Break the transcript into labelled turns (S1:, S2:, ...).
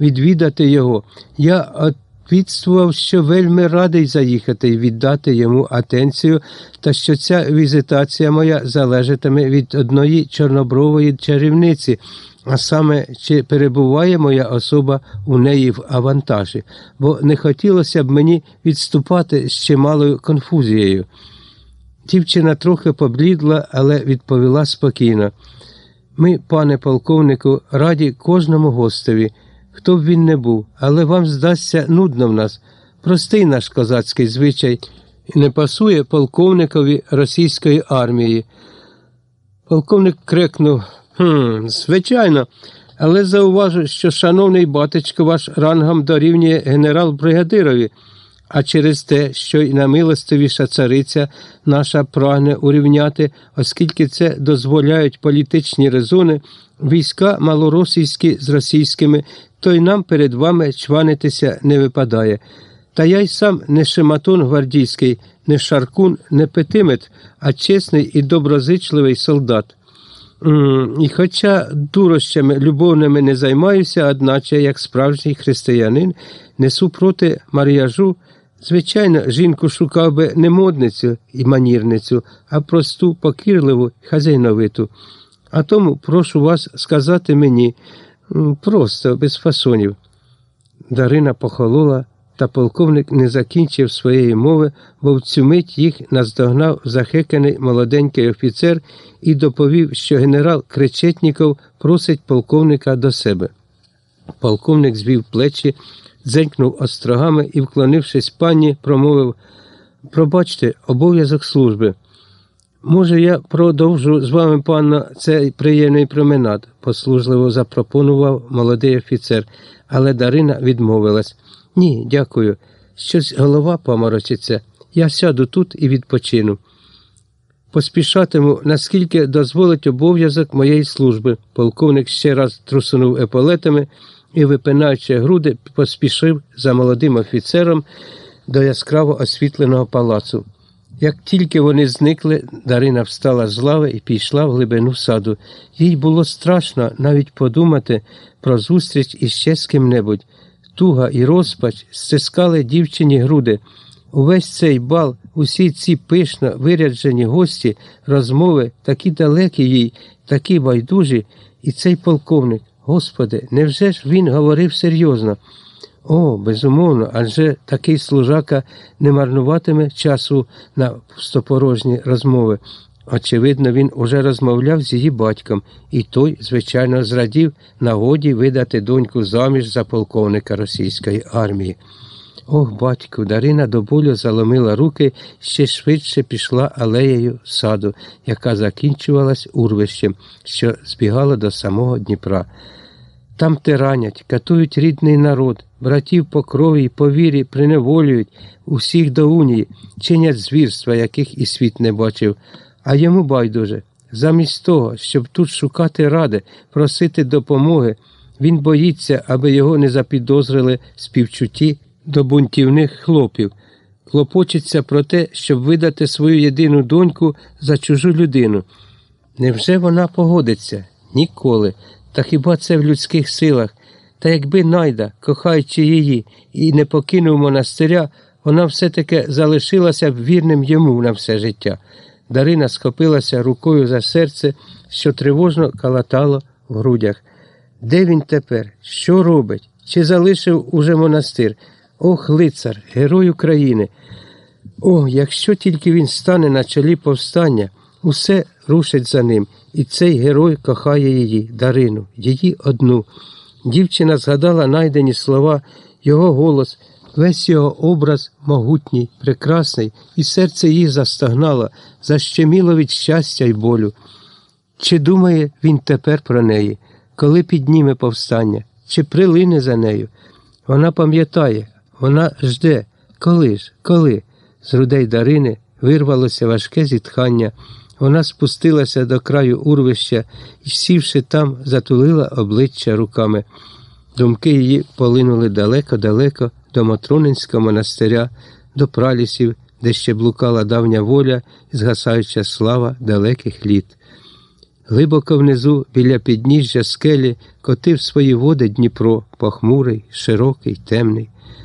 S1: відвідати його. Я відствував, що вельми радий заїхати і віддати йому атенцію, та що ця візитація моя залежатиме від одної чорнобрової чарівниці, а саме, чи перебуває моя особа у неї в авантажі, бо не хотілося б мені відступати з чималою конфузією. Дівчина трохи поблідла, але відповіла спокійно. Ми, пане полковнику, раді кожному гостеві, хто б він не був, але вам здасться нудно в нас. Простий наш козацький звичай не пасує полковникові російської армії. Полковник крикнув «Хм, звичайно, але зауважу, що шановний батечко ваш рангом дорівнює генерал-бригадирові а через те, що й намилостивіша цариця наша прагне урівняти, оскільки це дозволяють політичні резони, війська малоросійські з російськими, то й нам перед вами чванитися не випадає. Та я й сам не шематон гвардійський, не шаркун, не петимет, а чесний і доброзичливий солдат. І хоча дурощами любовними не займаюся, одначе, як справжній християнин, несу проти мар'яжу Звичайно, жінку шукав би не модницю і манірницю, а просту, покірливу хазяйновиту. А тому прошу вас сказати мені просто без фасонів. Дарина похолола, та полковник не закінчив своєї мови, бо в цю мить їх наздогнав захеканий молоденький офіцер і доповів, що генерал Кречетніков просить полковника до себе. Полковник звів плечі дзенькнув острогами і, вклонившись пані, промовив Пробачте, обов'язок служби. Може, я продовжу з вами, панна, цей приємний променад, послужливо запропонував молодий офіцер, але Дарина відмовилась. Ні, дякую. Щось голова поморочиться. Я сяду тут і відпочину. Поспішатиму, наскільки дозволить обов'язок моєї служби. Полковник ще раз трусунув еполетами і, випинаючи груди, поспішив за молодим офіцером до яскраво освітленого палацу. Як тільки вони зникли, Дарина встала з лави і пішла в глибину саду. Їй було страшно навіть подумати про зустріч іще з ким-небудь. Туга і розпач стискали дівчині груди. Увесь цей бал, усі ці пишно виряджені гості, розмови, такі далекі їй, такі байдужі, і цей полковник. Господи, невже ж він говорив серйозно? О, безумовно, адже такий служака не марнуватиме часу на пустопорожні розмови. Очевидно, він уже розмовляв з її батьком, і той, звичайно, зрадів нагоді видати доньку заміж за полковника російської армії. Ох, батьку, Дарина до болю заломила руки ще швидше пішла алеєю саду, яка закінчувалась урвищем, що збігала до самого Дніпра. Там тиранять, катують рідний народ, братів по крові й по вірі приневолюють усіх до унії, чинять звірства, яких і світ не бачив. А йому байдуже. Замість того, щоб тут шукати ради, просити допомоги, він боїться, аби його не запідозрили співчутті до бунтівних хлопів, клопочеться про те, щоб видати свою єдину доньку за чужу людину. Невже вона погодиться? Ніколи. Та хіба це в людських силах? Та якби найда, кохаючи її, і не покинув монастиря, вона все-таки залишилася б вірним йому на все життя. Дарина схопилася рукою за серце, що тривожно калатало в грудях. Де він тепер? Що робить? Чи залишив уже монастир? Ох, лицар, герой України. О, якщо тільки він стане на чолі повстання, усе рушить за ним, і цей герой кохає її, Дарину, її одну. Дівчина згадала найдені слова, його голос, весь його образ могутній, прекрасний, і серце її застагнало, защеміло від щастя й болю. Чи думає він тепер про неї, коли підніме повстання, чи прилине за нею? Вона пам'ятає, вона жде, коли ж, коли? З грудей Дарини вирвалося важке зітхання. Вона спустилася до краю урвища і, сівши там, затулила обличчя руками. Думки її полинули далеко-далеко до Матронинського монастиря, до пралісів, де ще блукала давня воля і згасаюча слава далеких літ. Глибоко внизу, біля підніжжя скелі, котив свої води Дніпро, похмурий, широкий, темний.